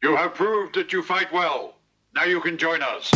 You have proved that you fight well. Now you can join us.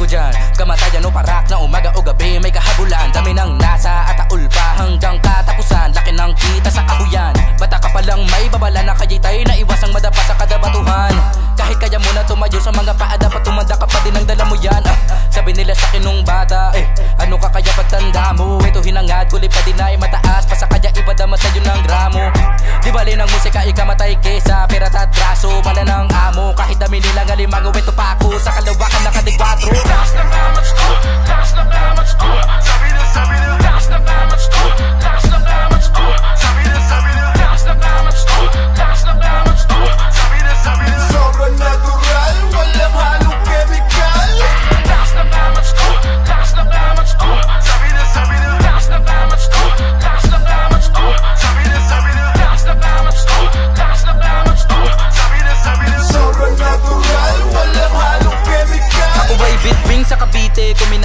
Bago dyan? Kamatayan o parak na umaga o gabi May kahabulan. Dami ng nasa at taul pa Hanggang katapusan Laki ng kita sa kahuyan. Bata ka pa lang may babala na kaya'y tayo na iwasang madapa sa kada batuhan Kahit kaya mo na tumayo sa mga paa Dapat tumanda ka pa din ang dala mo yan. Ah, Sabi nila sa akin nung bata eh, Ano ka kaya pagtanda mo? Ito hinangad kulay pa din ay mataas. Pa sa kaya ipadama sa'yo ng gramo Bali ng musika ikamatay kesa Pera at braso Pala ng amo Kahit dami nilang alimango Ito pa ako Sa kalawakan na kadikwatro Lakas ng damage ko, lakas ng damage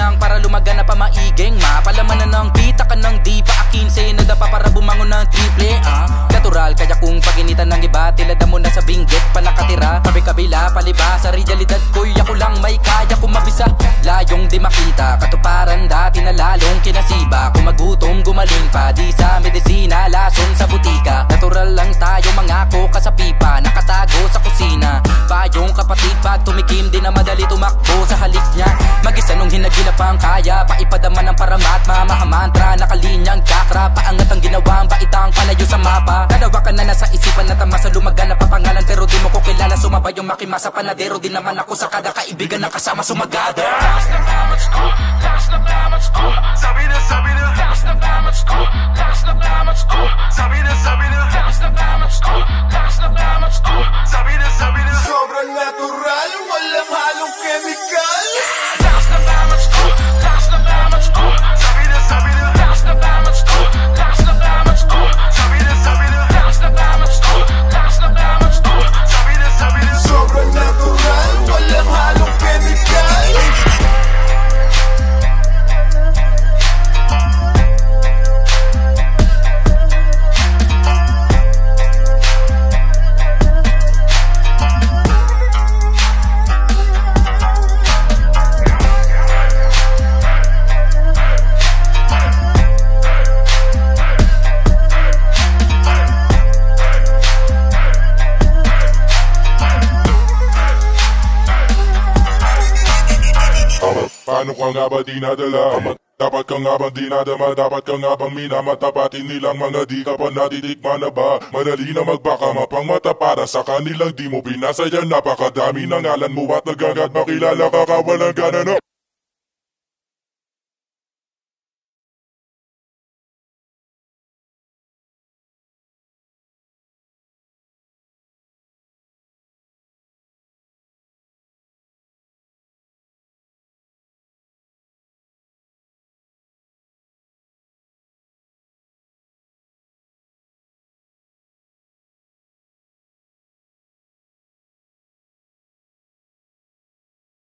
Kuminang para lumagan na pa maiging Mapalaman na ng pita ka ng di pa akinse Nadapa para bumangon ng triple ah. Natural kaya kung paginitan ng iba Tilada mo na sa binggit pa nakatira. Kabi kabila palibas Sa realidad ko'y ako lang may kaya kung mabisa Layong di makita Katuparan dati na lalong kinasiba. Kung magutom gumaling pa Di sa medisina lason sa butika. Natural lang tayo mangako ka sa pipa Nakatago sa kusina. Payong kapatid pag tumikim Di na madali tumakbo sa halik niya Mag-isa nung hinagilap ang kaya Paipadama ng paramat. Mamahamantra Nakalinyang chakra Paangat ang ginawang Baitang palayo sa mapa. Kalawakan na nasa isipan na tamasa Lumagan na papangalan Pero di mo ko kilala. Sumabay yung makimasa panadero Di naman ako sa kada kaibigan na kasama sumagada. Lakas ng damage ko, lakas ng damage ko Sabi na, sabi na, lakas ng damage ko Lakas ng damage ko Sabi na, sabi na, Paano ka nga ba dinadala? Tama. Dapat ka nga bang dinadama? Dapat ka nga bang minamatapatin nilang mga di ka pa natitikman na ba? Madali na magbaka mapang mata para sa kanilang di mo pinasaya Napakadami ng ngalan mo at nagagat makilala ka ka walang gana no?